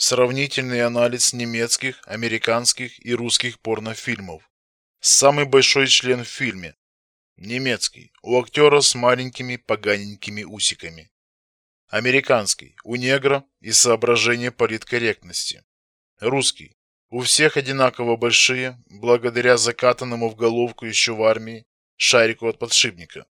Сравнительный анализ немецких, американских и русских порнофильмов. Самый большой член в фильме. Немецкий. У актера с маленькими поганенькими усиками. Американский. У негра из соображения политкорректности. Русский. У всех одинаково большие, благодаря закатанному в головку еще в армии шарику от подшипника.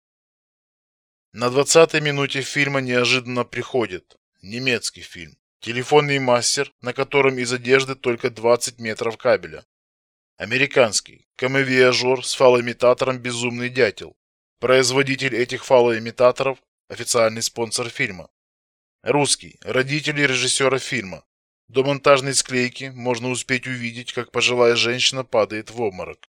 На двадцатой минуте фильма неожиданно приходит немецкий фильм. Телефонный мастер, на котором из одежды только 20 метров кабеля. Американский. Камевиажер с фалоимитатором «Безумный дятел». Производитель этих фалоимитаторов – официальный спонсор фильма. Русский. Родители режиссера фильма. До монтажной склейки можно успеть увидеть, как пожилая женщина падает в обморок.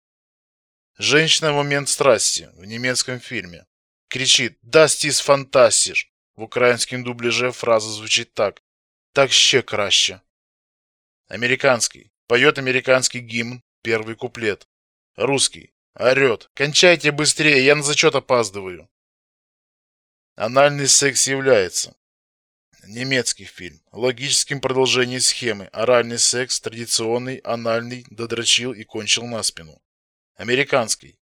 Женщина в момент страсти в немецком фильме кричит «Das ist fantastisch!» В украинском дубляже фраза звучит так так ще краще. Американский. Поет американский гимн, первый куплет. Русский. Орет. Кончайте быстрее, я на зачет опаздываю. Анальный секс является. Немецкий фильм. Логическим продолжением схемы. Оральный секс, традиционный, анальный, додрочил и кончил на спину. Американский.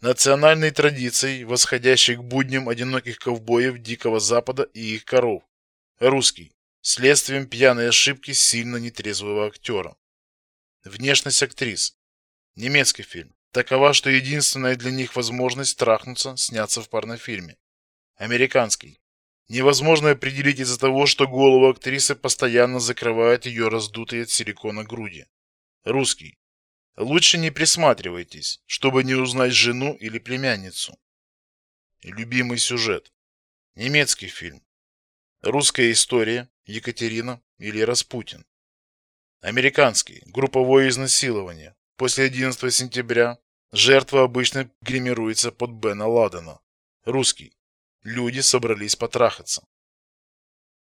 Национальной традицией, восходящей к будням одиноких ковбоев Дикого Запада и их коров. Русский. Следствием пьяной ошибки сильно нетрезвого актера. Внешность актрис. Немецкий фильм. Такова, что единственная для них возможность трахнуться, сняться в порнофильме. Американский. Невозможно определить из-за того, что голову актрисы постоянно закрывают ее раздутые от силикона груди. Русский. Лучше не присматривайтесь, чтобы не узнать жену или племянницу. Любимый сюжет. Немецкий фильм. Русская история. Екатерина или Распутин. Американский. Групповое изнасилование. После 11 сентября жертва обычно гримируется под Бена Ладена. Русский. Люди собрались потрахаться.